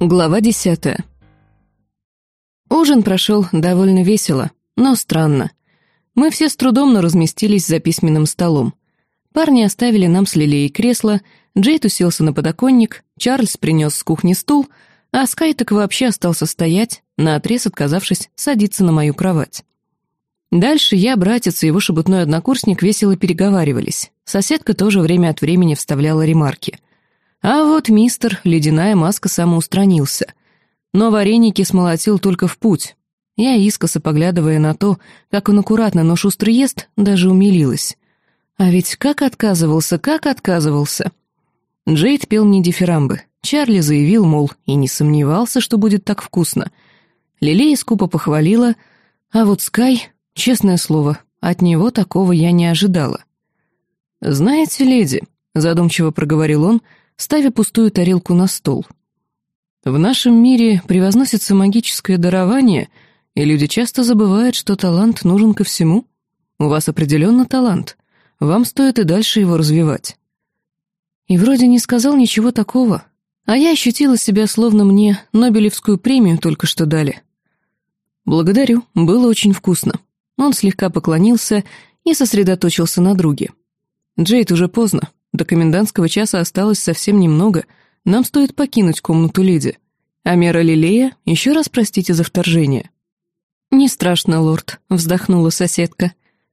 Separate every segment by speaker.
Speaker 1: Глава десятая. Ужин прошел довольно весело, но странно. Мы все с трудом, но разместились за письменным столом. Парни оставили нам с Лилией кресло, Джейд уселся на подоконник, Чарльз принес с кухни стул, а Скай так вообще остался стоять, наотрез отказавшись садиться на мою кровать. Дальше я, братец и его шебутной однокурсник весело переговаривались. Соседка тоже время от времени вставляла ремарки. А вот мистер Ледяная Маска самоустранился. Но вареники смолотил только в путь. Я, искоса поглядывая на то, как он аккуратно, но шустро ест, даже умилилась. А ведь как отказывался, как отказывался. Джейд пел мне дифирамбы. Чарли заявил, мол, и не сомневался, что будет так вкусно. Лилея скупо похвалила, а вот Скай, честное слово, от него такого я не ожидала. «Знаете, леди», — задумчиво проговорил он, ставя пустую тарелку на стол. «В нашем мире превозносится магическое дарование, и люди часто забывают, что талант нужен ко всему. У вас определенно талант. Вам стоит и дальше его развивать». И вроде не сказал ничего такого, а я ощутила себя, словно мне Нобелевскую премию только что дали. «Благодарю, было очень вкусно». Он слегка поклонился и сосредоточился на друге. «Джейд, уже поздно. До комендантского часа осталось совсем немного. Нам стоит покинуть комнату леди. А Лилея, еще раз простите за вторжение». «Не страшно, лорд», — вздохнула соседка.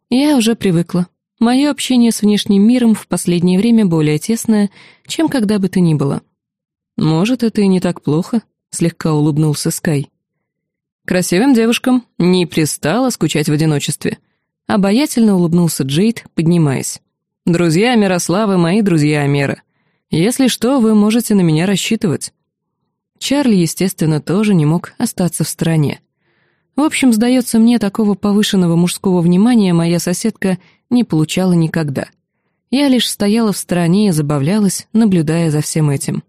Speaker 1: «Я уже привыкла. Мое общение с внешним миром в последнее время более тесное, чем когда бы то ни было». «Может, это и не так плохо», — слегка улыбнулся Скай. «Красивым девушкам не пристало скучать в одиночестве», — обаятельно улыбнулся Джейд, поднимаясь. Друзья Мирославы, мои друзья Амера. Если что, вы можете на меня рассчитывать. Чарли, естественно, тоже не мог остаться в стороне. В общем, сдается мне, такого повышенного мужского внимания моя соседка не получала никогда. Я лишь стояла в стороне и забавлялась, наблюдая за всем этим.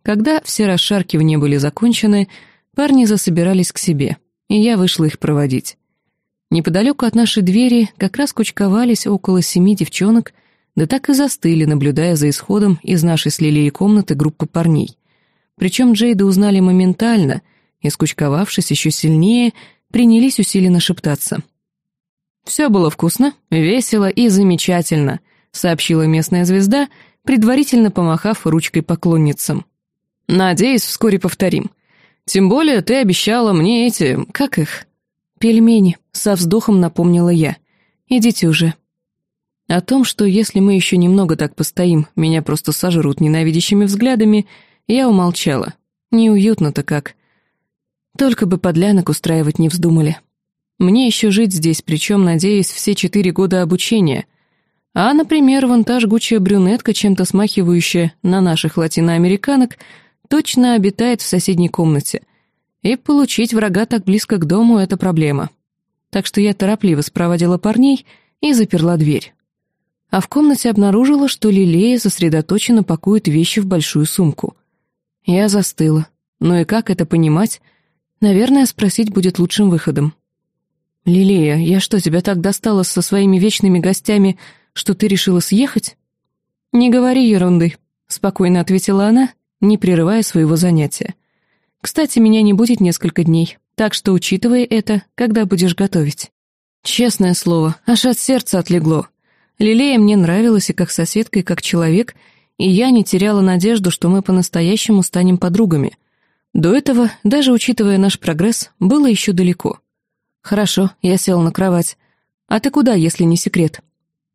Speaker 1: Когда все расшаркивания были закончены, парни засобирались к себе, и я вышла их проводить. Неподалеку от нашей двери как раз кучковались около семи девчонок, да так и застыли, наблюдая за исходом из нашей с Лилией комнаты группы парней. Причем Джейда узнали моментально, и, скучковавшись еще сильнее, принялись усиленно шептаться. «Все было вкусно, весело и замечательно», — сообщила местная звезда, предварительно помахав ручкой поклонницам. «Надеюсь, вскоре повторим. Тем более ты обещала мне эти... как их?» «Пельмени», — со вздохом напомнила я. «Идите уже». О том, что если мы еще немного так постоим, меня просто сожрут ненавидящими взглядами, я умолчала. Неуютно-то как. Только бы подлянок устраивать не вздумали. Мне еще жить здесь, причем, надеюсь, все четыре года обучения. А, например, вон та жгучая брюнетка, чем-то смахивающая на наших латиноамериканок, точно обитает в соседней комнате — и получить врага так близко к дому — это проблема. Так что я торопливо спроводила парней и заперла дверь. А в комнате обнаружила, что Лилея сосредоточенно пакует вещи в большую сумку. Я застыла. Ну и как это понимать? Наверное, спросить будет лучшим выходом. «Лилея, я что, тебя так достала со своими вечными гостями, что ты решила съехать?» «Не говори ерунды», — спокойно ответила она, не прерывая своего занятия. Кстати, меня не будет несколько дней, так что учитывай это, когда будешь готовить. Честное слово, аж от сердца отлегло. Лилея мне нравилась и как соседка, и как человек, и я не теряла надежду, что мы по-настоящему станем подругами. До этого, даже учитывая наш прогресс, было еще далеко. Хорошо, я сел на кровать. А ты куда, если не секрет?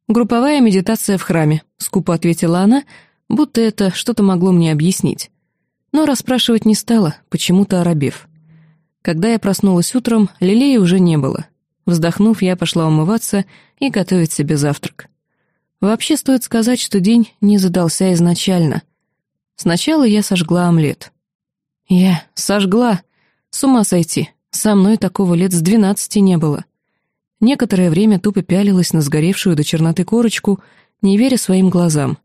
Speaker 1: Групповая медитация в храме, скупо ответила она, будто это что-то могло мне объяснить но расспрашивать не стала, почему-то оробев. Когда я проснулась утром, Лилеи уже не было. Вздохнув, я пошла умываться и готовить себе завтрак. Вообще стоит сказать, что день не задался изначально. Сначала я сожгла омлет. Я сожгла. С ума сойти. Со мной такого лет с двенадцати не было. Некоторое время тупо пялилась на сгоревшую до черноты корочку, не веря своим глазам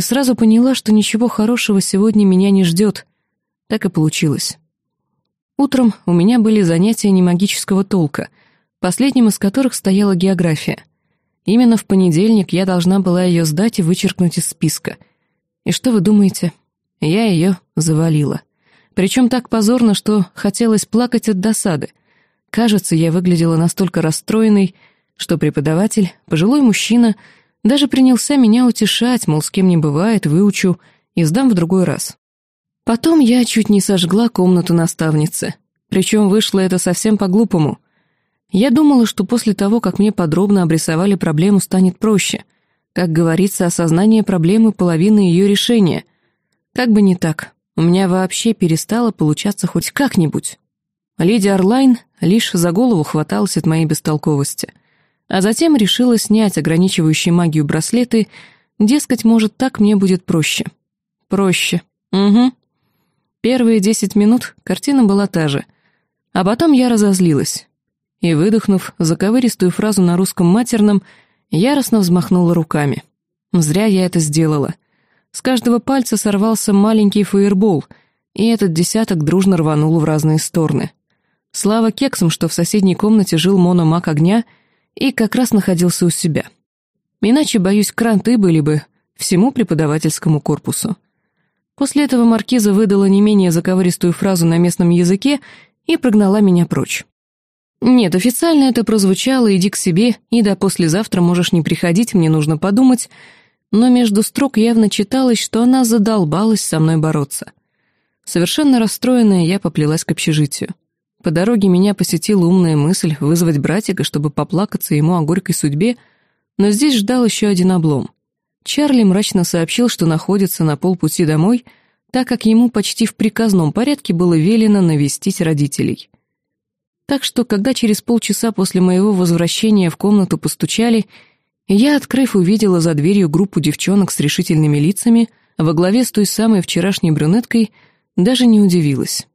Speaker 1: и сразу поняла, что ничего хорошего сегодня меня не ждет. Так и получилось. Утром у меня были занятия немагического толка, последним из которых стояла география. Именно в понедельник я должна была ее сдать и вычеркнуть из списка. И что вы думаете? Я ее завалила. Причем так позорно, что хотелось плакать от досады. Кажется, я выглядела настолько расстроенной, что преподаватель, пожилой мужчина, даже принялся меня утешать, мол, с кем не бывает, выучу и сдам в другой раз. Потом я чуть не сожгла комнату наставницы. Причем вышло это совсем по-глупому. Я думала, что после того, как мне подробно обрисовали проблему, станет проще. Как говорится, осознание проблемы — половина ее решения. Как бы не так, у меня вообще перестало получаться хоть как-нибудь. Леди Орлайн лишь за голову хваталась от моей бестолковости, а затем решила снять ограничивающие магию браслеты, дескать, может, так мне будет проще. Проще. Угу. Первые десять минут картина была та же. А потом я разозлилась. И, выдохнув заковыристую фразу на русском матерном, яростно взмахнула руками. Зря я это сделала. С каждого пальца сорвался маленький фаербол, и этот десяток дружно рванул в разные стороны. Слава кексам, что в соседней комнате жил мономаг огня и как раз находился у себя. Иначе, боюсь, кранты были бы всему преподавательскому корпусу. После этого маркиза выдала не менее заковыристую фразу на местном языке и прогнала меня прочь. Нет, официально это прозвучало «иди к себе» и «да послезавтра можешь не приходить, мне нужно подумать», но между строк явно читалось, что она задолбалась со мной бороться. Совершенно расстроенная, я поплелась к общежитию. По дороге меня посетила умная мысль вызвать братика, чтобы поплакаться ему о горькой судьбе, но здесь ждал еще один облом. Чарли мрачно сообщил, что находится на полпути домой, так как ему почти в приказном порядке было велено навестить родителей. Так что, когда через полчаса после моего возвращения в комнату постучали, я, открыв, увидела за дверью группу девчонок с решительными лицами, во главе с той самой вчерашней брюнеткой, даже не удивилась.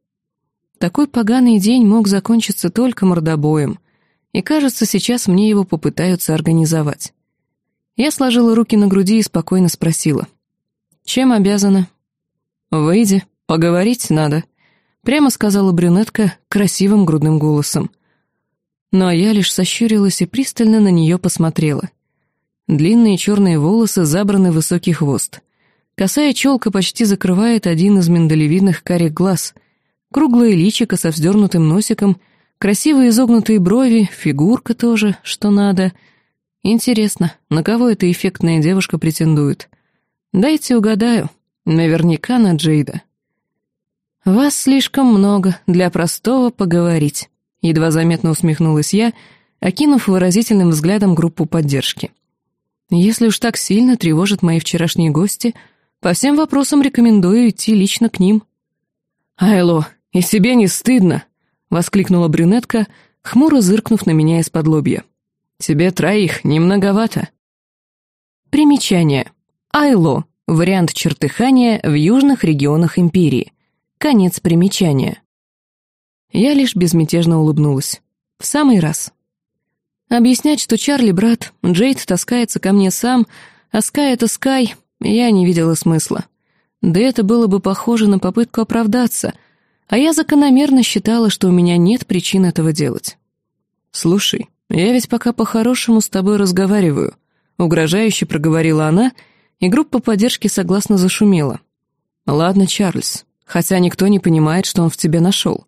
Speaker 1: Такой поганый день мог закончиться только мордобоем, и, кажется, сейчас мне его попытаются организовать. Я сложила руки на груди и спокойно спросила. «Чем обязана?» «Выйди, поговорить надо», — прямо сказала брюнетка красивым грудным голосом. Но я лишь сощурилась и пристально на нее посмотрела. Длинные черные волосы забраны в высокий хвост. Косая челка почти закрывает один из миндалевидных карих глаз. Круглое личико со вздернутым носиком, красивые изогнутые брови, фигурка тоже, что надо — Интересно, на кого эта эффектная девушка претендует? Дайте угадаю. Наверняка на Джейда. «Вас слишком много для простого поговорить», — едва заметно усмехнулась я, окинув выразительным взглядом группу поддержки. «Если уж так сильно тревожат мои вчерашние гости, по всем вопросам рекомендую идти лично к ним». «Айло, и себе не стыдно!» — воскликнула брюнетка, хмуро зыркнув на меня из-под лобья. Тебе троих немноговато. Примечание. Айло. Вариант чертыхания в южных регионах империи. Конец примечания. Я лишь безмятежно улыбнулась. В самый раз. Объяснять, что Чарли брат, Джейд таскается ко мне сам, а Скай — это Скай, я не видела смысла. Да это было бы похоже на попытку оправдаться, а я закономерно считала, что у меня нет причин этого делать. «Слушай, «Я ведь пока по-хорошему с тобой разговариваю», — угрожающе проговорила она, и группа поддержки согласно зашумела. «Ладно, Чарльз, хотя никто не понимает, что он в тебе нашел.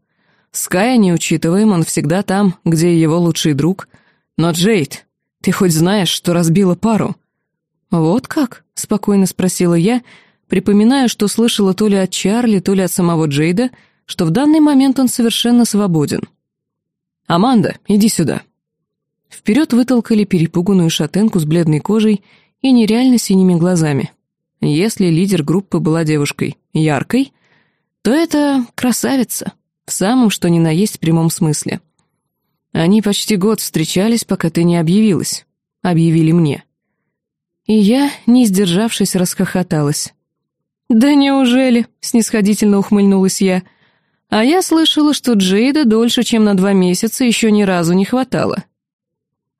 Speaker 1: Ская не учитываем, он всегда там, где его лучший друг. Но, Джейд, ты хоть знаешь, что разбила пару?» «Вот как?» — спокойно спросила я, припоминая, что слышала то ли от Чарли, то ли от самого Джейда, что в данный момент он совершенно свободен. «Аманда, иди сюда», Вперед вытолкали перепуганную шатенку с бледной кожей и нереально синими глазами. Если лидер группы была девушкой яркой, то это красавица, в самом что ни на есть прямом смысле. Они почти год встречались, пока ты не объявилась. Объявили мне. И я, не сдержавшись, расхохоталась. «Да неужели?» — снисходительно ухмыльнулась я. «А я слышала, что Джейда дольше, чем на два месяца, еще ни разу не хватало.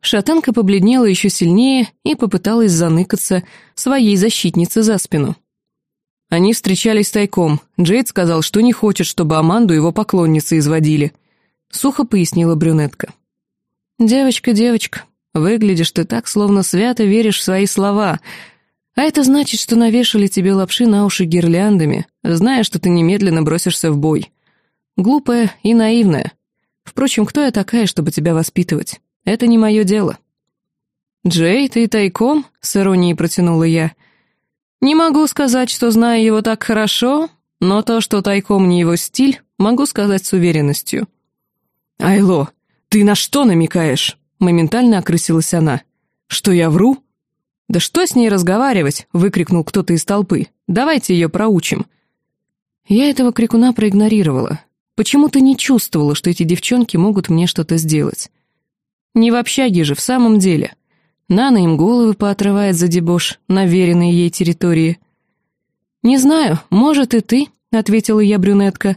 Speaker 1: Шатенка побледнела еще сильнее и попыталась заныкаться своей защитнице за спину. Они встречались тайком. Джейд сказал, что не хочет, чтобы Аманду его поклонницы изводили. Сухо пояснила брюнетка. «Девочка, девочка, выглядишь ты так, словно свято веришь в свои слова. А это значит, что навешали тебе лапши на уши гирляндами, зная, что ты немедленно бросишься в бой. Глупая и наивная. Впрочем, кто я такая, чтобы тебя воспитывать? Это не мое дело. «Джей, ты тайком?» — с иронией протянула я. «Не могу сказать, что знаю его так хорошо, но то, что тайком не его стиль, могу сказать с уверенностью». «Айло, ты на что намекаешь?» — моментально окрысилась она. «Что я вру?» «Да что с ней разговаривать?» — выкрикнул кто-то из толпы. «Давайте ее проучим». Я этого крикуна проигнорировала. Почему-то не чувствовала, что эти девчонки могут мне что-то сделать. Не в общаге же, в самом деле. Нана им головы поотрывает за дебош на веренной ей территории. «Не знаю, может и ты», — ответила я брюнетка,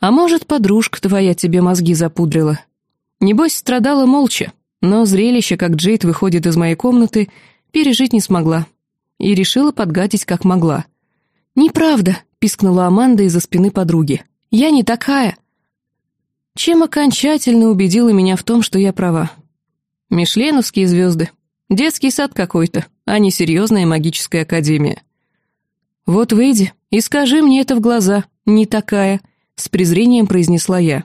Speaker 1: «а может, подружка твоя тебе мозги запудрила». Небось, страдала молча, но зрелище, как Джейд выходит из моей комнаты, пережить не смогла. И решила подгадить, как могла. «Неправда», — пискнула Аманда из-за спины подруги. «Я не такая». Чем окончательно убедила меня в том, что я права. Мишленовские звезды. Детский сад какой-то, а не серьезная магическая академия. «Вот выйди и скажи мне это в глаза, не такая», — с презрением произнесла я.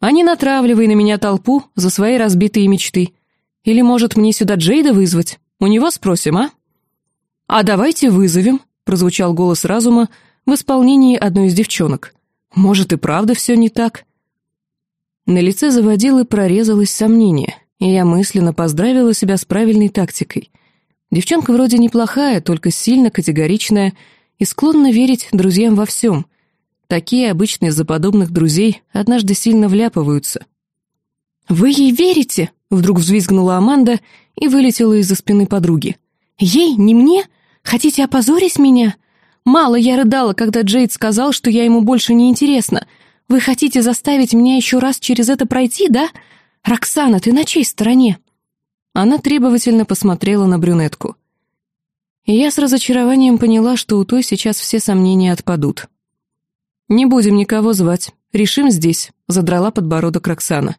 Speaker 1: «А не натравливай на меня толпу за свои разбитые мечты. Или, может, мне сюда Джейда вызвать? У него спросим, а?» «А давайте вызовем», — прозвучал голос разума в исполнении одной из девчонок. «Может, и правда все не так?» На лице заводилы прорезалось сомнение — и я мысленно поздравила себя с правильной тактикой. Девчонка вроде неплохая, только сильно категоричная и склонна верить друзьям во всем. Такие обычно из-за подобных друзей однажды сильно вляпываются. «Вы ей верите?» — вдруг взвизгнула Аманда и вылетела из-за спины подруги. «Ей, не мне? Хотите опозорить меня? Мало я рыдала, когда Джейд сказал, что я ему больше не интересна. Вы хотите заставить меня еще раз через это пройти, да? «Роксана, ты на чьей стороне?» Она требовательно посмотрела на брюнетку. И я с разочарованием поняла, что у той сейчас все сомнения отпадут. «Не будем никого звать. Решим здесь», — задрала подбородок Роксана.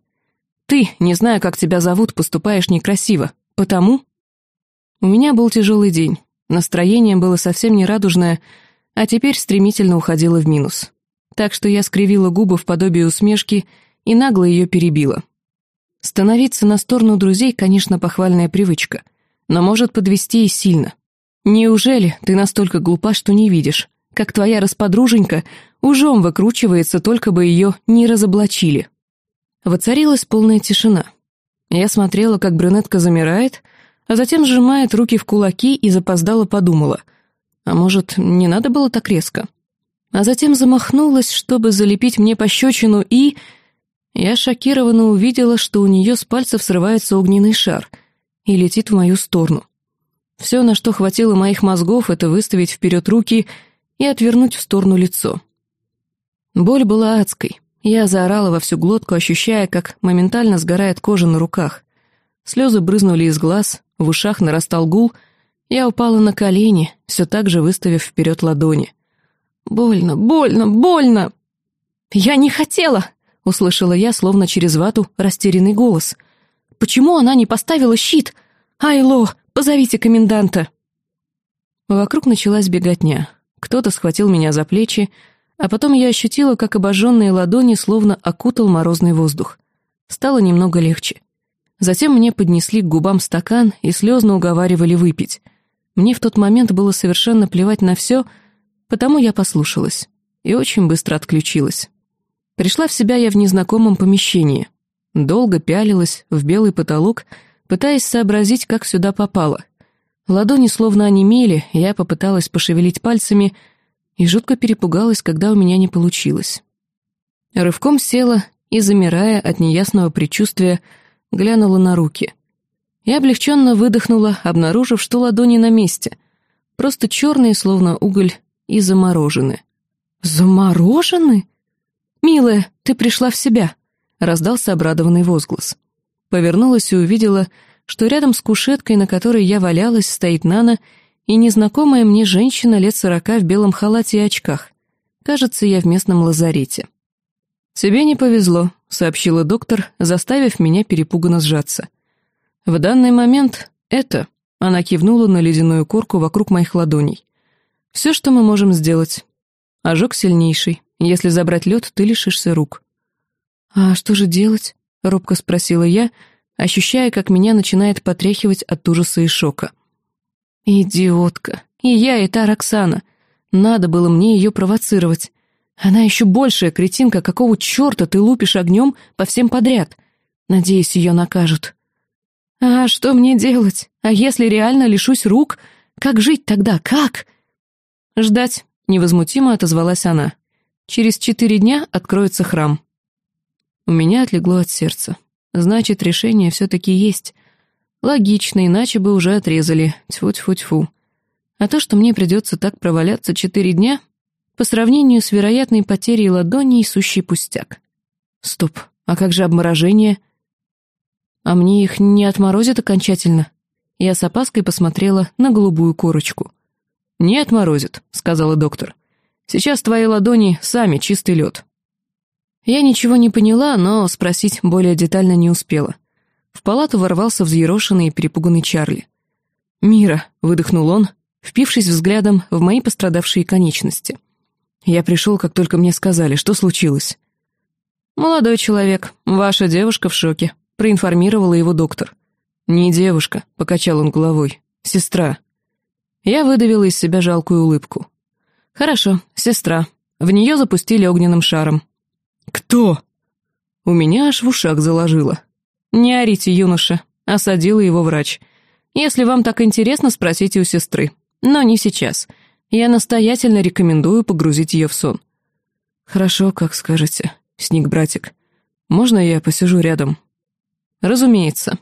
Speaker 1: «Ты, не знаю, как тебя зовут, поступаешь некрасиво. Потому...» У меня был тяжелый день. Настроение было совсем не радужное, а теперь стремительно уходило в минус. Так что я скривила губы в подобие усмешки и нагло ее перебила. Становиться на сторону друзей, конечно, похвальная привычка, но может подвести и сильно. Неужели ты настолько глупа, что не видишь, как твоя расподруженька ужом выкручивается, только бы ее не разоблачили? Воцарилась полная тишина. Я смотрела, как брюнетка замирает, а затем сжимает руки в кулаки и запоздала подумала. А может, не надо было так резко? А затем замахнулась, чтобы залепить мне пощечину и... Я шокированно увидела, что у нее с пальцев срывается огненный шар и летит в мою сторону. Все, на что хватило моих мозгов, это выставить вперед руки и отвернуть в сторону лицо. Боль была адской. Я заорала во всю глотку, ощущая, как моментально сгорает кожа на руках. Слезы брызнули из глаз, в ушах нарастал гул. Я упала на колени, все так же выставив вперед ладони. «Больно, больно, больно!» «Я не хотела!» — услышала я, словно через вату, растерянный голос. «Почему она не поставила щит? Айло, позовите коменданта!» Вокруг началась беготня. Кто-то схватил меня за плечи, а потом я ощутила, как обожженные ладони словно окутал морозный воздух. Стало немного легче. Затем мне поднесли к губам стакан и слезно уговаривали выпить. Мне в тот момент было совершенно плевать на все, потому я послушалась и очень быстро отключилась. Пришла в себя я в незнакомом помещении. Долго пялилась в белый потолок, пытаясь сообразить, как сюда попала. Ладони словно онемели, я попыталась пошевелить пальцами и жутко перепугалась, когда у меня не получилось. Рывком села и, замирая от неясного предчувствия, глянула на руки. Я облегченно выдохнула, обнаружив, что ладони на месте. Просто черные, словно уголь, и заморожены. «Заморожены?» «Милая, ты пришла в себя!» — раздался обрадованный возглас. Повернулась и увидела, что рядом с кушеткой, на которой я валялась, стоит Нана и незнакомая мне женщина лет сорока в белом халате и очках. Кажется, я в местном лазарете. «Тебе не повезло», — сообщила доктор, заставив меня перепуганно сжаться. «В данный момент это...» Она кивнула на ледяную корку вокруг моих ладоней. «Все, что мы можем сделать. Ожог сильнейший. Если забрать лед, ты лишишься рук». «А что же делать?» — робко спросила я, ощущая, как меня начинает потряхивать от ужаса и шока. «Идиотка! И я, и та Роксана. Надо было мне ее провоцировать. Она еще большая кретинка, какого черта ты лупишь огнем по всем подряд? Надеюсь, ее накажут». «А что мне делать? А если реально лишусь рук? Как жить тогда? Как?» «Ждать», — невозмутимо отозвалась она. «Через четыре дня откроется храм». У меня отлегло от сердца. Значит, решение все-таки есть. Логично, иначе бы уже отрезали. Тьфу-тьфу-тьфу. А то, что мне придется так проваляться четыре дня, по сравнению с вероятной потерей ладоней, сущий пустяк. Стоп, а как же обморожение? А мне их не отморозят окончательно? Я с опаской посмотрела на голубую корочку. «Не отморозит», — сказала доктор. «Сейчас твои ладони сами чистый лед». Я ничего не поняла, но спросить более детально не успела. В палату ворвался взъерошенный и перепуганный Чарли. «Мира», — выдохнул он, впившись взглядом в мои пострадавшие конечности. Я пришел, как только мне сказали, что случилось. «Молодой человек, ваша девушка в шоке», — проинформировала его доктор. «Не девушка», — покачал он головой, — «сестра». Я выдавила из себя жалкую улыбку. «Хорошо, сестра. В нее запустили огненным шаром». «Кто?» У меня аж в ушах заложило. «Не орите, юноша», — осадила его врач. «Если вам так интересно, спросите у сестры. Но не сейчас. Я настоятельно рекомендую погрузить ее в сон». «Хорошо, как скажете», — сник братик. «Можно я посижу рядом?» «Разумеется».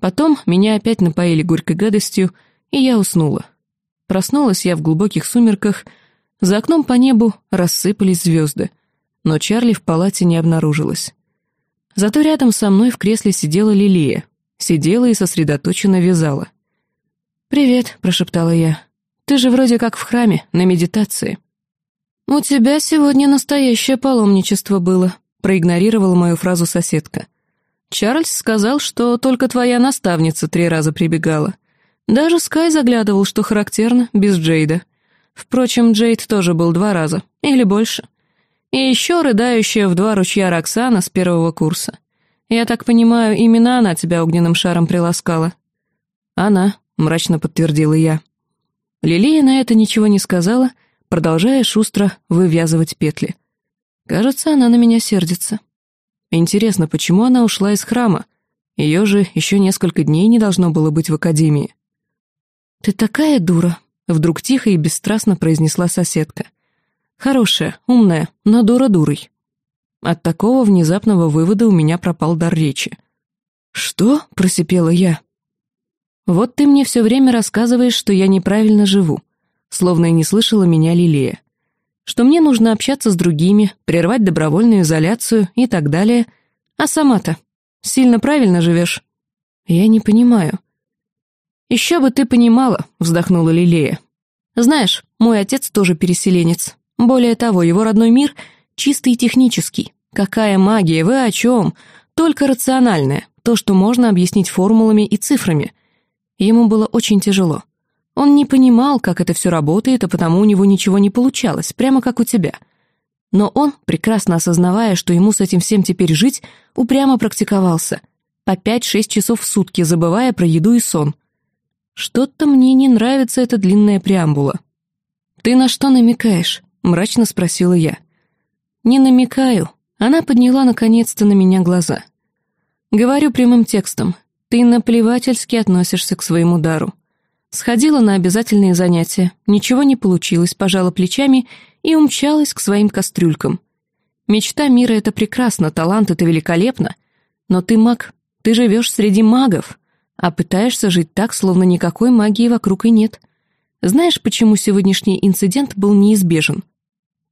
Speaker 1: Потом меня опять напоили горькой гадостью, и я уснула. Проснулась я в глубоких сумерках, за окном по небу рассыпались звезды, но Чарли в палате не обнаружилось. Зато рядом со мной в кресле сидела Лилия. Сидела и сосредоточенно вязала. «Привет», — прошептала я. «Ты же вроде как в храме, на медитации». «У тебя сегодня настоящее паломничество было», — проигнорировала мою фразу соседка. «Чарльз сказал, что только твоя наставница три раза прибегала. Даже Скай заглядывал, что характерно, без Джейда. Впрочем, Джейд тоже был два раза, или больше. И еще рыдающая в два ручья Роксана с первого курса. Я так понимаю, именно она тебя огненным шаром приласкала. Она, мрачно подтвердила я. Лилия на это ничего не сказала, продолжая шустро вывязывать петли. Кажется, она на меня сердится. Интересно, почему она ушла из храма? Ее же еще несколько дней не должно было быть в академии. «Ты такая дура», — вдруг тихо и бесстрастно произнесла соседка. Хорошая, умная, но дура дурой. От такого внезапного вывода у меня пропал дар речи. «Что?» — просипела я. «Вот ты мне все время рассказываешь, что я неправильно живу», словно и не слышала меня Лилея. Что мне нужно общаться с другими, прервать добровольную изоляцию и так далее. А сама-то сильно правильно живешь? Я не понимаю. «Еще бы ты понимала», — вздохнула Лилея. «Знаешь, мой отец тоже переселенец, более того, его родной мир чистый и технический. Какая магия, вы о чем? Только рациональная, то, что можно объяснить формулами и цифрами. Ему было очень тяжело. Он не понимал, как это все работает, а потому у него ничего не получалось, прямо как у тебя. Но он, прекрасно осознавая, что ему с этим всем теперь жить, упрямо практиковался. По пять-шесть часов в сутки, забывая про еду и сон. Что-то мне не нравится эта длинная преамбула. «Ты на что намекаешь?» — мрачно спросила я. «Не намекаю». Она подняла наконец-то на меня глаза. «Говорю прямым текстом. Ты наплевательски относишься к своему дару. Сходила на обязательные занятия, ничего не получилось, пожала плечами и умчалась к своим кастрюлькам. Мечта мира — это прекрасно, талант — это великолепно. Но ты маг, ты живешь среди магов, а пытаешься жить так, словно никакой магии вокруг и нет. Знаешь, почему сегодняшний инцидент был неизбежен?»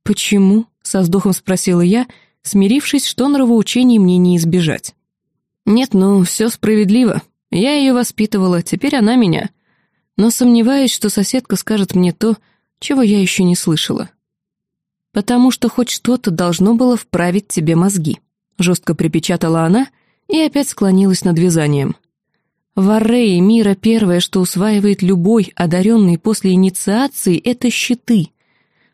Speaker 1: «Почему?» — со вздохом спросила я, смирившись, что нравоучений мне не избежать. «Нет, ну, все справедливо. Я ее воспитывала, теперь она меня. Но сомневаюсь, что соседка скажет мне то, чего я еще не слышала. Потому что хоть что-то должно было вправить тебе мозги», — жестко припечатала она и опять склонилась над вязанием. В Аррее мира первое, что усваивает любой одаренный после инициации, это щиты.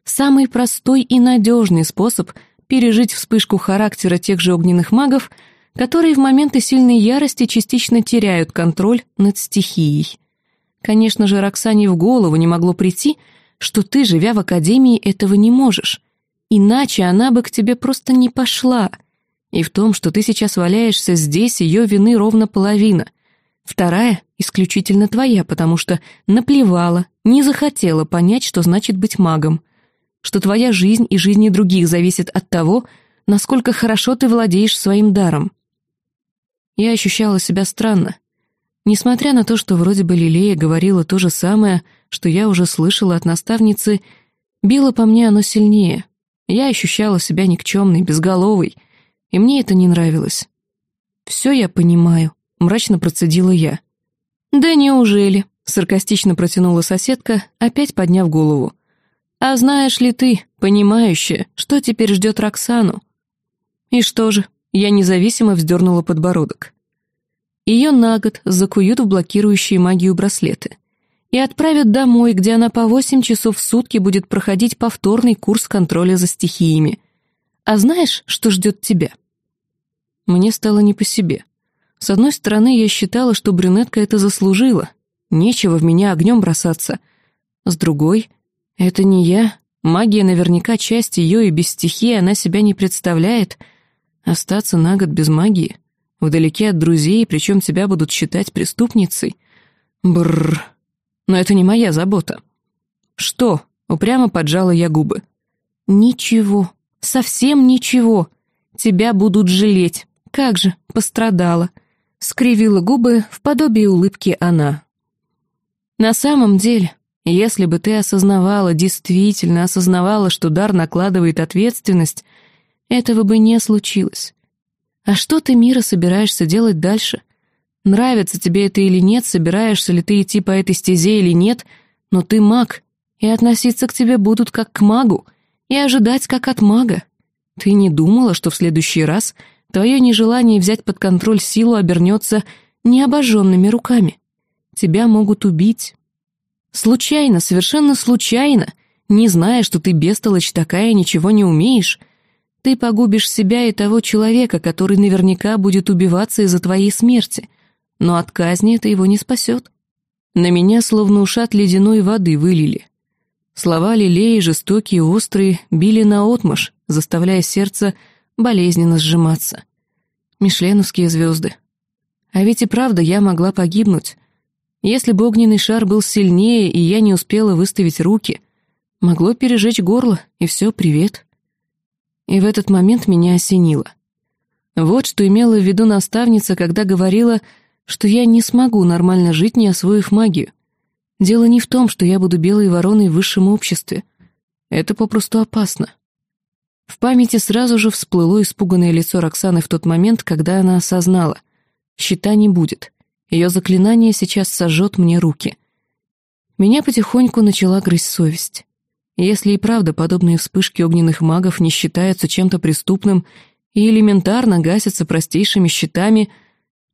Speaker 1: Самый простой и надежный способ пережить вспышку характера тех же огненных магов, которые в моменты сильной ярости частично теряют контроль над стихией. Конечно же, Роксане в голову не могло прийти, что ты, живя в академии, этого не можешь. Иначе она бы к тебе просто не пошла. И в том, что ты сейчас валяешься здесь, ее вины ровно половина. Вторая — исключительно твоя, потому что наплевала, не захотела понять, что значит быть магом. Что твоя жизнь и жизни других зависит от того, насколько хорошо ты владеешь своим даром. Я ощущала себя странно, Несмотря на то, что вроде бы Лилея говорила то же самое, что я уже слышала от наставницы, било по мне оно сильнее. Я ощущала себя никчемной, безголовой, и мне это не нравилось. «Все я понимаю», — мрачно процедила я. «Да неужели?» — саркастично протянула соседка, опять подняв голову. «А знаешь ли ты, понимающая, что теперь ждет Роксану?» «И что же?» — я независимо вздернула подбородок. Ее на год закуют в блокирующие магию браслеты и отправят домой, где она по восемь часов в сутки будет проходить повторный курс контроля за стихиями. А знаешь, что ждет тебя? Мне стало не по себе. С одной стороны, я считала, что брюнетка это заслужила. Нечего в меня огнем бросаться. С другой, это не я. Магия наверняка часть ее, и без стихии она себя не представляет. Остаться на год без магии вдалеке от друзей, причем тебя будут считать преступницей. Бррр. Но это не моя забота. Что? Упрямо поджала я губы. Ничего. Совсем ничего. Тебя будут жалеть. Как же, пострадала. Скривила губы в подобии улыбки она. На самом деле, если бы ты осознавала, действительно осознавала, что дар накладывает ответственность, этого бы не случилось. А что ты, Мира, собираешься делать дальше? Нравится тебе это или нет, собираешься ли ты идти по этой стезе или нет, но ты маг, и относиться к тебе будут как к магу, и ожидать как от мага. Ты не думала, что в следующий раз твое нежелание взять под контроль силу обернется необожженными руками? Тебя могут убить. Случайно, совершенно случайно, не зная, что ты бестолочь такая, ничего не умеешь — ты погубишь себя и того человека, который наверняка будет убиваться из-за твоей смерти, но от казни это его не спасет. На меня словно ушат ледяной воды вылили. Слова лилеи, жестокие острые, били наотмашь, заставляя сердце болезненно сжиматься. Мишленовские звезды. А ведь и правда я могла погибнуть. Если бы огненный шар был сильнее, и я не успела выставить руки, могло пережечь горло, и все, привет. И в этот момент меня осенило. Вот что имела в виду наставница, когда говорила, что я не смогу нормально жить, не освоив магию. Дело не в том, что я буду белой вороной в высшем обществе. Это попросту опасно. В памяти сразу же всплыло испуганное лицо Роксаны в тот момент, когда она осознала. Щита не будет. Ее заклинание сейчас сожжет мне руки. Меня потихоньку начала грызть совесть. Если и правда подобные вспышки огненных магов не считаются чем-то преступным и элементарно гасятся простейшими щитами,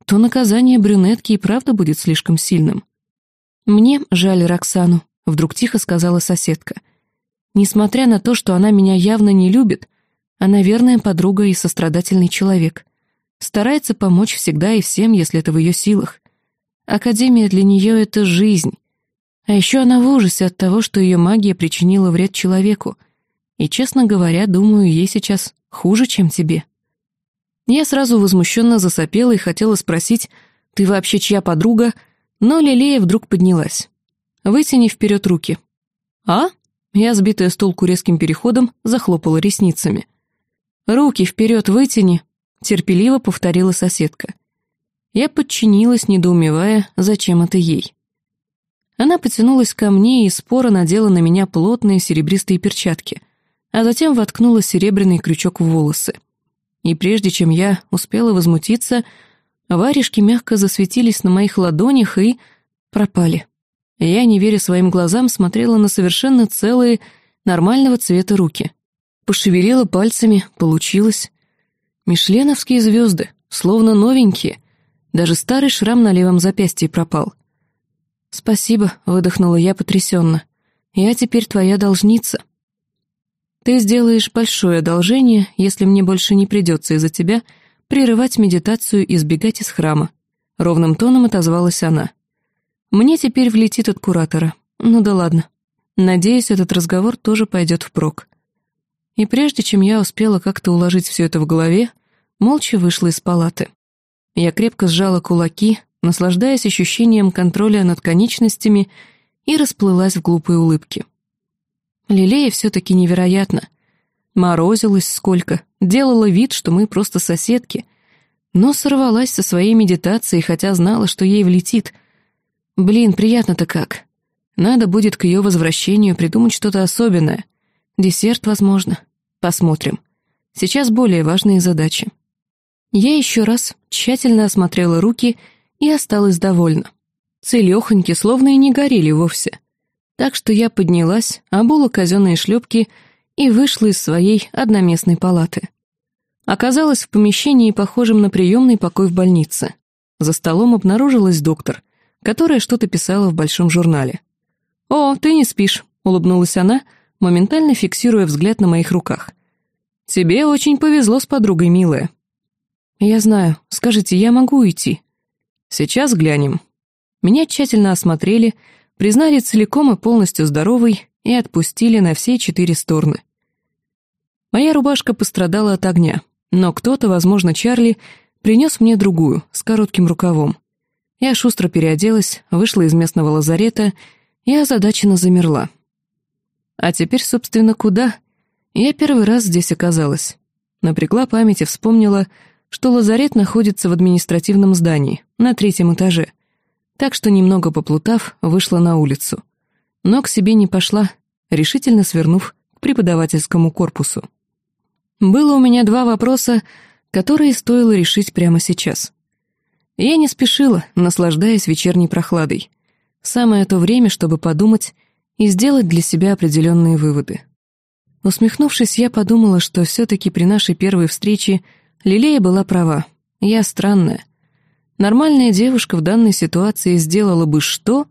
Speaker 1: то наказание брюнетки и правда будет слишком сильным. «Мне жаль Роксану», — вдруг тихо сказала соседка. «Несмотря на то, что она меня явно не любит, она верная подруга и сострадательный человек. Старается помочь всегда и всем, если это в ее силах. Академия для нее — это жизнь, а еще она в ужасе от того, что ее магия причинила вред человеку. И, честно говоря, думаю, ей сейчас хуже, чем тебе. Я сразу возмущенно засопела и хотела спросить, «Ты вообще чья подруга?» Но Лилея вдруг поднялась. «Вытяни вперед руки». «А?» Я, сбитая с толку резким переходом, захлопала ресницами. «Руки вперед вытяни», — терпеливо повторила соседка. Я подчинилась, недоумевая, зачем это ей. Она потянулась ко мне и споро надела на меня плотные серебристые перчатки, а затем воткнула серебряный крючок в волосы. И прежде чем я успела возмутиться, варежки мягко засветились на моих ладонях и пропали. Я, не веря своим глазам, смотрела на совершенно целые, нормального цвета руки. Пошевелила пальцами, получилось. Мишленовские звезды, словно новенькие. Даже старый шрам на левом запястье пропал. «Спасибо», — выдохнула я потрясенно. «Я теперь твоя должница». «Ты сделаешь большое одолжение, если мне больше не придется из-за тебя прерывать медитацию и сбегать из храма», — ровным тоном отозвалась она. «Мне теперь влетит от куратора. Ну да ладно. Надеюсь, этот разговор тоже пойдет впрок». И прежде чем я успела как-то уложить все это в голове, молча вышла из палаты. Я крепко сжала кулаки, наслаждаясь ощущением контроля над конечностями, и расплылась в глупой улыбке. Лилея все-таки невероятно. Морозилась сколько, делала вид, что мы просто соседки, но сорвалась со своей медитацией, хотя знала, что ей влетит. Блин, приятно-то как. Надо будет к ее возвращению придумать что-то особенное. Десерт, возможно. Посмотрим. Сейчас более важные задачи. Я еще раз тщательно осмотрела руки и осталась довольна. Целехоньки словно и не горели вовсе. Так что я поднялась, обула казенные шлепки и вышла из своей одноместной палаты. Оказалась в помещении, похожем на приемный покой в больнице. За столом обнаружилась доктор, которая что-то писала в большом журнале. «О, ты не спишь», — улыбнулась она, моментально фиксируя взгляд на моих руках. «Тебе очень повезло с подругой, милая. «Я знаю. Скажите, я могу уйти?» «Сейчас глянем». Меня тщательно осмотрели, признали целиком и полностью здоровой и отпустили на все четыре стороны. Моя рубашка пострадала от огня, но кто-то, возможно, Чарли, принес мне другую, с коротким рукавом. Я шустро переоделась, вышла из местного лазарета и озадаченно замерла. А теперь, собственно, куда? Я первый раз здесь оказалась. Напрягла память и вспомнила, что лазарет находится в административном здании, на третьем этаже. Так что, немного поплутав, вышла на улицу. Но к себе не пошла, решительно свернув к преподавательскому корпусу. Было у меня два вопроса, которые стоило решить прямо сейчас. Я не спешила, наслаждаясь вечерней прохладой. Самое то время, чтобы подумать и сделать для себя определенные выводы. Усмехнувшись, я подумала, что все-таки при нашей первой встрече Лилея была права. Я странная. Нормальная девушка в данной ситуации сделала бы что?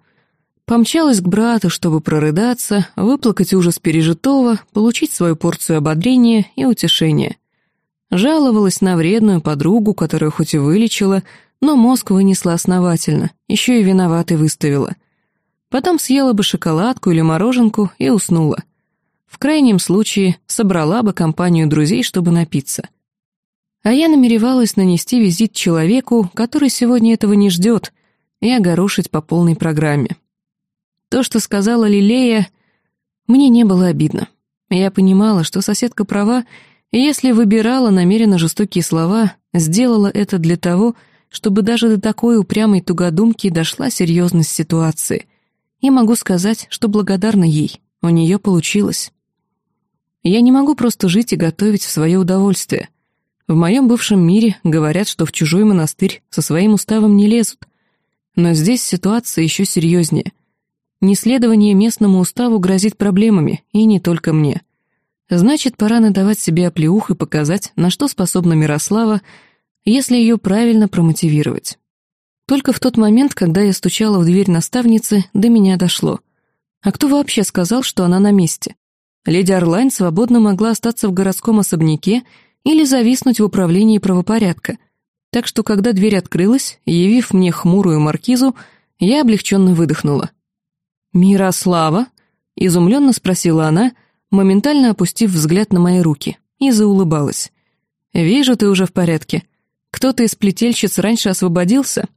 Speaker 1: Помчалась к брату, чтобы прорыдаться, выплакать ужас пережитого, получить свою порцию ободрения и утешения. Жаловалась на вредную подругу, которую хоть и вылечила, но мозг вынесла основательно, еще и виноватой выставила. Потом съела бы шоколадку или мороженку и уснула. В крайнем случае собрала бы компанию друзей, чтобы напиться — а я намеревалась нанести визит человеку, который сегодня этого не ждет, и огорошить по полной программе. То, что сказала Лилея, мне не было обидно. Я понимала, что соседка права, и если выбирала намеренно жестокие слова, сделала это для того, чтобы даже до такой упрямой тугодумки дошла серьезность ситуации. И могу сказать, что благодарна ей, у нее получилось. Я не могу просто жить и готовить в свое удовольствие — в моем бывшем мире говорят, что в чужой монастырь со своим уставом не лезут. Но здесь ситуация еще серьезнее. Неследование местному уставу грозит проблемами, и не только мне. Значит, пора надавать себе оплеух и показать, на что способна Мирослава, если ее правильно промотивировать. Только в тот момент, когда я стучала в дверь наставницы, до меня дошло. А кто вообще сказал, что она на месте? Леди Орлайн свободно могла остаться в городском особняке или зависнуть в управлении правопорядка. Так что, когда дверь открылась, явив мне хмурую маркизу, я облегченно выдохнула. «Мирослава?» — изумленно спросила она, моментально опустив взгляд на мои руки, и заулыбалась. «Вижу, ты уже в порядке. Кто-то из плетельщиц раньше освободился?»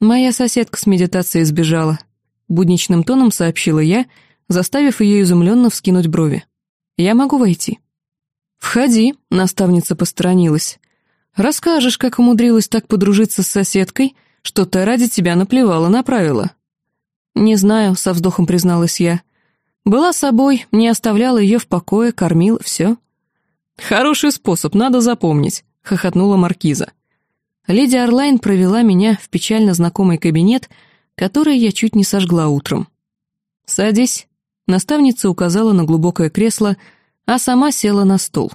Speaker 1: «Моя соседка с медитацией сбежала», — будничным тоном сообщила я, заставив ее изумленно вскинуть брови. «Я могу войти?» «Входи», — наставница посторонилась. «Расскажешь, как умудрилась так подружиться с соседкой, что та ради тебя наплевала на правила». «Не знаю», — со вздохом призналась я. «Была собой, не оставляла ее в покое, кормила, все». «Хороший способ, надо запомнить», — хохотнула Маркиза. Леди Орлайн провела меня в печально знакомый кабинет, который я чуть не сожгла утром. «Садись», — наставница указала на глубокое кресло, — а сама села на стул.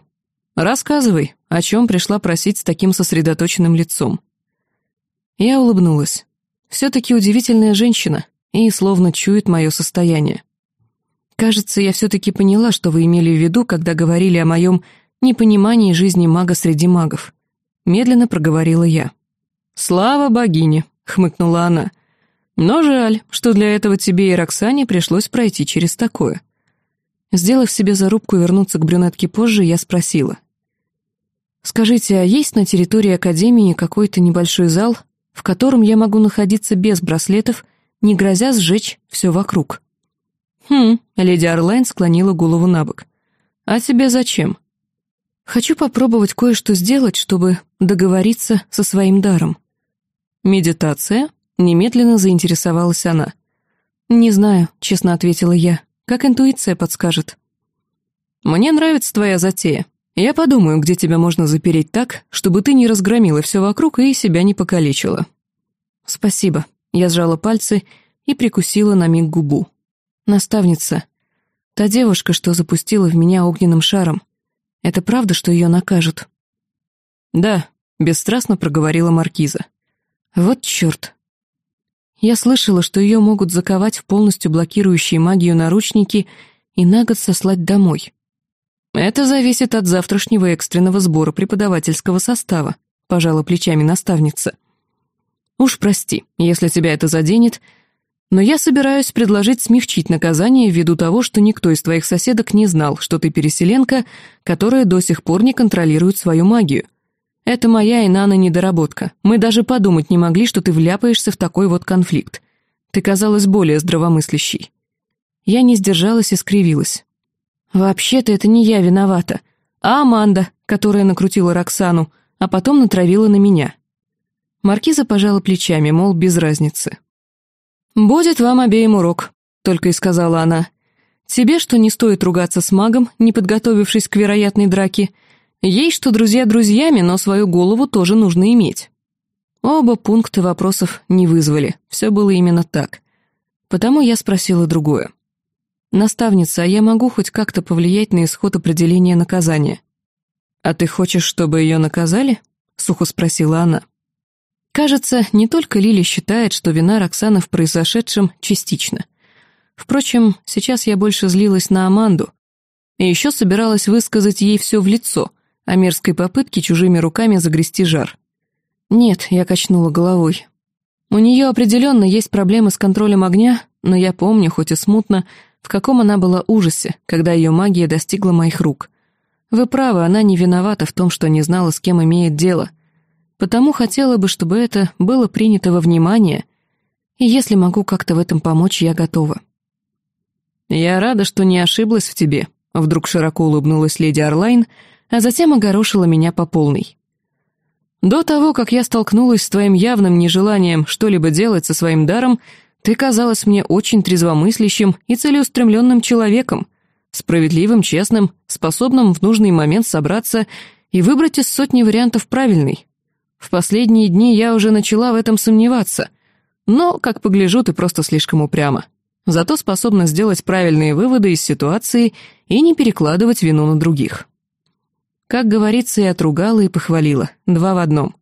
Speaker 1: «Рассказывай, о чем пришла просить с таким сосредоточенным лицом». Я улыбнулась. Все-таки удивительная женщина и словно чует мое состояние. Кажется, я все-таки поняла, что вы имели в виду, когда говорили о моем непонимании жизни мага среди магов. Медленно проговорила я. «Слава богине!» — хмыкнула она. «Но жаль, что для этого тебе и Роксане пришлось пройти через такое». Сделав себе зарубку вернуться к брюнетке позже, я спросила. «Скажите, а есть на территории Академии какой-то небольшой зал, в котором я могу находиться без браслетов, не грозя сжечь все вокруг?» «Хм», — леди Орлайн склонила голову на бок. «А тебе зачем?» «Хочу попробовать кое-что сделать, чтобы договориться со своим даром». «Медитация?» — немедленно заинтересовалась она. «Не знаю», — честно ответила я, — «как интуиция подскажет». «Мне нравится твоя затея. Я подумаю, где тебя можно запереть так, чтобы ты не разгромила все вокруг и себя не покалечила». «Спасибо», — я сжала пальцы и прикусила на миг губу. «Наставница, та девушка, что запустила в меня огненным шаром, это правда, что ее накажут?» «Да», — бесстрастно проговорила Маркиза. «Вот черт». Я слышала, что ее могут заковать в полностью блокирующие магию наручники и на год сослать домой. «Это зависит от завтрашнего экстренного сбора преподавательского состава», — пожала плечами наставница. «Уж прости, если тебя это заденет, но я собираюсь предложить смягчить наказание ввиду того, что никто из твоих соседок не знал, что ты переселенка, которая до сих пор не контролирует свою магию. Это моя и Нана недоработка. Мы даже подумать не могли, что ты вляпаешься в такой вот конфликт. Ты казалась более здравомыслящей». Я не сдержалась и скривилась. «Вообще-то это не я виновата, а Аманда, которая накрутила Роксану, а потом натравила на меня». Маркиза пожала плечами, мол, без разницы. «Будет вам обеим урок», — только и сказала она. «Тебе, что не стоит ругаться с магом, не подготовившись к вероятной драке. Ей, что друзья друзьями, но свою голову тоже нужно иметь». Оба пункта вопросов не вызвали, все было именно так. Потому я спросила другое. «Наставница, а я могу хоть как-то повлиять на исход определения наказания?» «А ты хочешь, чтобы ее наказали?» — сухо спросила она. Кажется, не только Лили считает, что вина Роксаны в произошедшем частична. Впрочем, сейчас я больше злилась на Аманду. И еще собиралась высказать ей все в лицо о мерзкой попытке чужими руками загрести жар. «Нет», — я качнула головой. «У нее определенно есть проблемы с контролем огня, но я помню, хоть и смутно, в каком она была ужасе, когда ее магия достигла моих рук. Вы правы, она не виновата в том, что не знала, с кем имеет дело. Потому хотела бы, чтобы это было принято во внимание, и если могу как-то в этом помочь, я готова. «Я рада, что не ошиблась в тебе», — вдруг широко улыбнулась леди Орлайн, а затем огорошила меня по полной. «До того, как я столкнулась с твоим явным нежеланием что-либо делать со своим даром, ты казалась мне очень трезвомыслящим и целеустремленным человеком, справедливым, честным, способным в нужный момент собраться и выбрать из сотни вариантов правильный. В последние дни я уже начала в этом сомневаться, но, как погляжу, ты просто слишком упряма. Зато способна сделать правильные выводы из ситуации и не перекладывать вину на других. Как говорится, я отругала и похвалила, два в одном.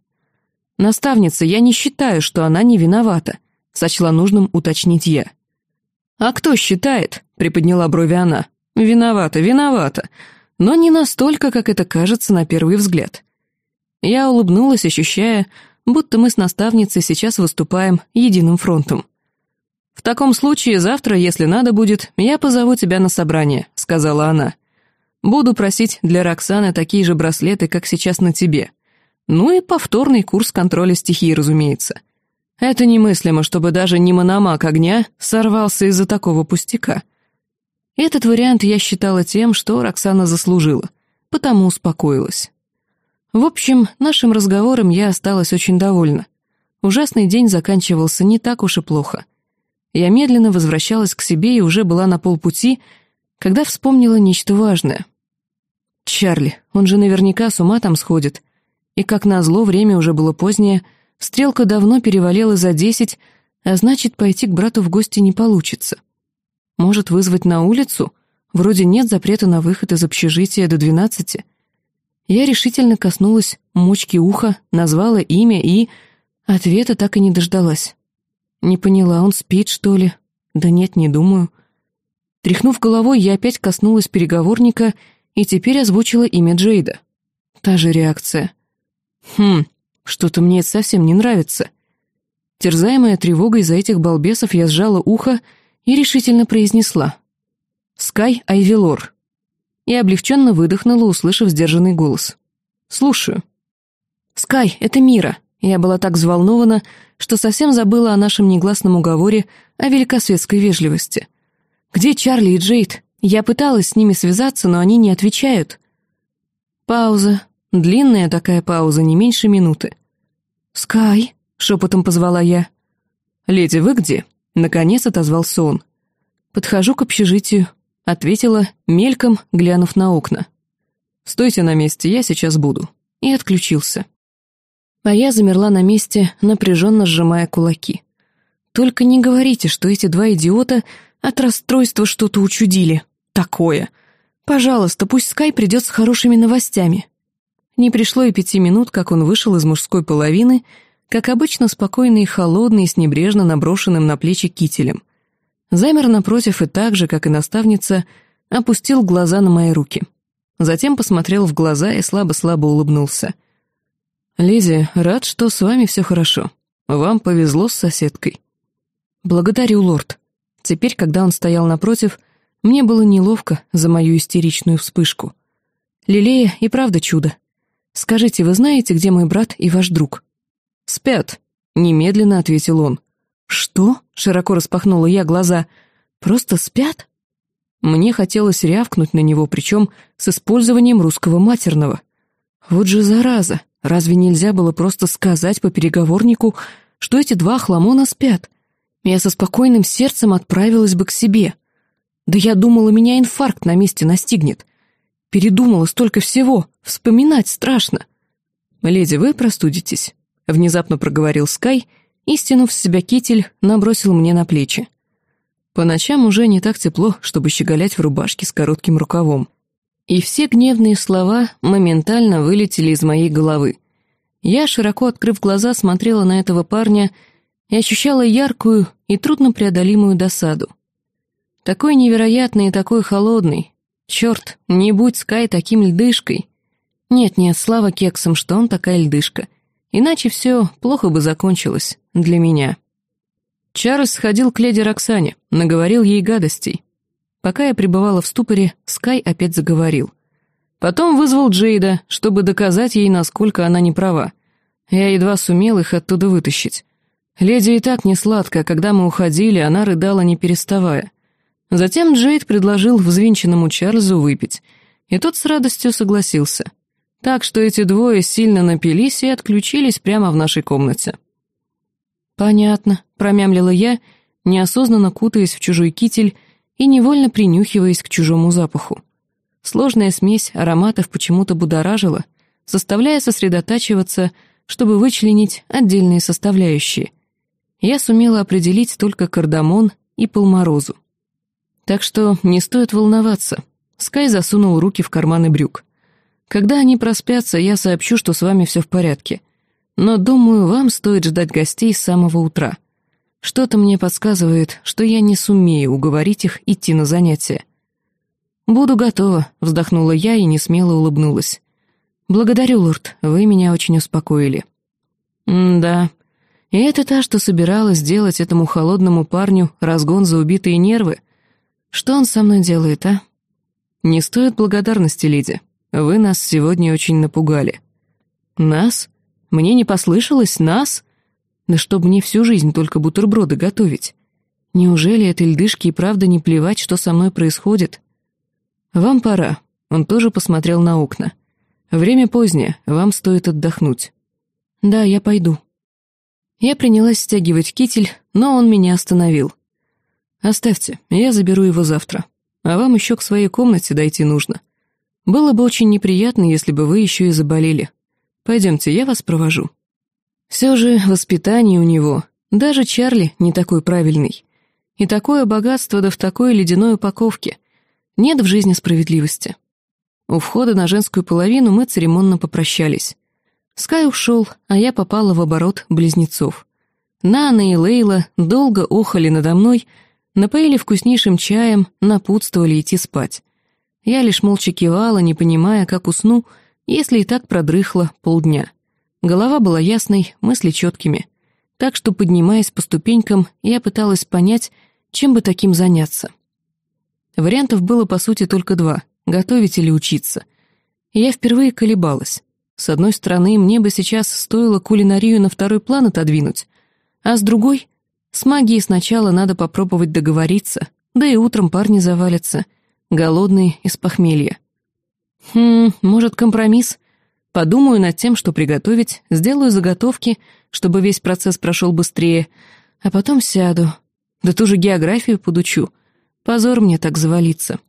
Speaker 1: Наставница, я не считаю, что она не виновата — сочла нужным уточнить я. «А кто считает?» — приподняла брови она. «Виновата, виновата, но не настолько, как это кажется на первый взгляд». Я улыбнулась, ощущая, будто мы с наставницей сейчас выступаем единым фронтом. «В таком случае завтра, если надо будет, я позову тебя на собрание», — сказала она. «Буду просить для Роксаны такие же браслеты, как сейчас на тебе. Ну и повторный курс контроля стихии, разумеется. Это немыслимо, чтобы даже не мономаг огня сорвался из-за такого пустяка. Этот вариант я считала тем, что Роксана заслужила, потому успокоилась. В общем, нашим разговором я осталась очень довольна. Ужасный день заканчивался не так уж и плохо. Я медленно возвращалась к себе и уже была на полпути, когда вспомнила нечто важное. Чарли, он же наверняка с ума там сходит. И как назло, время уже было позднее — Стрелка давно перевалила за десять, а значит, пойти к брату в гости не получится. Может, вызвать на улицу? Вроде нет запрета на выход из общежития до двенадцати. Я решительно коснулась мочки уха, назвала имя и... Ответа так и не дождалась. Не поняла, он спит, что ли? Да нет, не думаю. Тряхнув головой, я опять коснулась переговорника и теперь озвучила имя Джейда. Та же реакция. Хм, что-то мне это совсем не нравится. Терзаемая тревогой за этих балбесов, я сжала ухо и решительно произнесла. «Скай Айвелор». И облегченно выдохнула, услышав сдержанный голос. «Слушаю». «Скай, это Мира». Я была так взволнована, что совсем забыла о нашем негласном уговоре о великосветской вежливости. «Где Чарли и Джейд? Я пыталась с ними связаться, но они не отвечают». Пауза. Длинная такая пауза, не меньше минуты. «Скай», — шепотом позвала я. «Леди, вы где?» — наконец отозвался он. «Подхожу к общежитию», — ответила, мельком глянув на окна. «Стойте на месте, я сейчас буду». И отключился. А я замерла на месте, напряженно сжимая кулаки. Только не говорите, что эти два идиота от расстройства что-то учудили. Такое. Пожалуйста, пусть Скай придет с хорошими новостями. Не пришло и пяти минут, как он вышел из мужской половины, как обычно спокойный и холодный, с небрежно наброшенным на плечи кителем. Замер напротив и так же, как и наставница, опустил глаза на мои руки. Затем посмотрел в глаза и слабо-слабо улыбнулся — «Леди, рад, что с вами все хорошо. Вам повезло с соседкой». «Благодарю, лорд». Теперь, когда он стоял напротив, мне было неловко за мою истеричную вспышку. Лилея и правда чудо. Скажите, вы знаете, где мой брат и ваш друг?» «Спят», — немедленно ответил он. «Что?» — широко распахнула я глаза. «Просто спят?» Мне хотелось рявкнуть на него, причем с использованием русского матерного. Вот же зараза! Разве нельзя было просто сказать по переговорнику, что эти два хламона спят? Я со спокойным сердцем отправилась бы к себе. Да я думала, меня инфаркт на месте настигнет. Передумала столько всего, вспоминать страшно. «Леди, вы простудитесь», — внезапно проговорил Скай и, стянув с себя китель, набросил мне на плечи. По ночам уже не так тепло, чтобы щеголять в рубашке с коротким рукавом. И все гневные слова моментально вылетели из моей головы. Я, широко открыв глаза, смотрела на этого парня и ощущала яркую и труднопреодолимую досаду. Такой невероятный и такой холодный. Черт, не будь Скай таким льдышкой. Нет-нет, слава кексам, что он такая льдышка. Иначе все плохо бы закончилось для меня. Чарльз сходил к леди Роксане, наговорил ей гадостей. Пока я пребывала в ступоре, Скай опять заговорил. Потом вызвал Джейда, чтобы доказать ей, насколько она не права. Я едва сумел их оттуда вытащить. Леди и так не сладко, когда мы уходили, она рыдала не переставая. Затем Джейд предложил взвинченному Чарльзу выпить, и тот с радостью согласился. Так что эти двое сильно напились и отключились прямо в нашей комнате. «Понятно», — промямлила я, неосознанно кутаясь в чужой китель и невольно принюхиваясь к чужому запаху. Сложная смесь ароматов почему-то будоражила, заставляя сосредотачиваться, чтобы вычленить отдельные составляющие. Я сумела определить только кардамон и полморозу. Так что не стоит волноваться. Скай засунул руки в карманы брюк. Когда они проспятся, я сообщу, что с вами все в порядке. Но, думаю, вам стоит ждать гостей с самого утра. Что-то мне подсказывает, что я не сумею уговорить их идти на занятия. «Буду готова», — вздохнула я и несмело улыбнулась. «Благодарю, лорд, вы меня очень успокоили». «М-да. И это та, что собиралась сделать этому холодному парню разгон за убитые нервы? Что он со мной делает, а?» «Не стоит благодарности, леди. Вы нас сегодня очень напугали». «Нас? Мне не послышалось нас?» Да чтоб мне всю жизнь только бутерброды готовить. Неужели этой льдышке и правда не плевать, что со мной происходит? Вам пора. Он тоже посмотрел на окна. Время позднее, вам стоит отдохнуть. Да, я пойду. Я принялась стягивать китель, но он меня остановил. Оставьте, я заберу его завтра. А вам еще к своей комнате дойти нужно. Было бы очень неприятно, если бы вы еще и заболели. Пойдемте, я вас провожу. Все же воспитание у него, даже Чарли не такой правильный. И такое богатство да в такой ледяной упаковке. Нет в жизни справедливости. У входа на женскую половину мы церемонно попрощались. Скай ушел, а я попала в оборот близнецов. Нана и Лейла долго охали надо мной, напоили вкуснейшим чаем, напутствовали идти спать. Я лишь молча кивала, не понимая, как усну, если и так продрыхла полдня. Голова была ясной, мысли четкими. Так что, поднимаясь по ступенькам, я пыталась понять, чем бы таким заняться. Вариантов было, по сути, только два — готовить или учиться. Я впервые колебалась. С одной стороны, мне бы сейчас стоило кулинарию на второй план отодвинуть, а с другой — с магией сначала надо попробовать договориться, да и утром парни завалятся, голодные из похмелья. Хм, может, компромисс? Подумаю над тем, что приготовить, сделаю заготовки, чтобы весь процесс прошел быстрее, а потом сяду. Да ту же географию подучу. Позор мне так завалиться.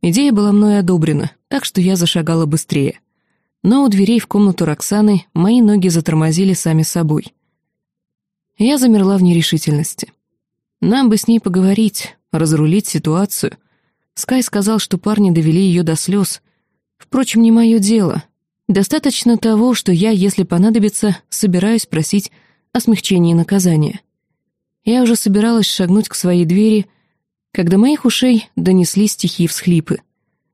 Speaker 1: Идея была мной одобрена, так что я зашагала быстрее. Но у дверей в комнату Роксаны мои ноги затормозили сами собой. Я замерла в нерешительности. Нам бы с ней поговорить, разрулить ситуацию. Скай сказал, что парни довели ее до слез. Впрочем, не мое дело. Достаточно того, что я, если понадобится, собираюсь просить о смягчении наказания. Я уже собиралась шагнуть к своей двери, когда моих ушей донеслись тихие всхлипы.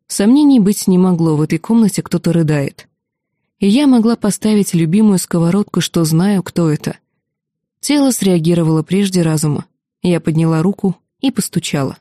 Speaker 1: Сомнений быть не могло, в этой комнате кто-то рыдает. И я могла поставить любимую сковородку, что знаю, кто это. Тело среагировало прежде разума. Я подняла руку и постучала.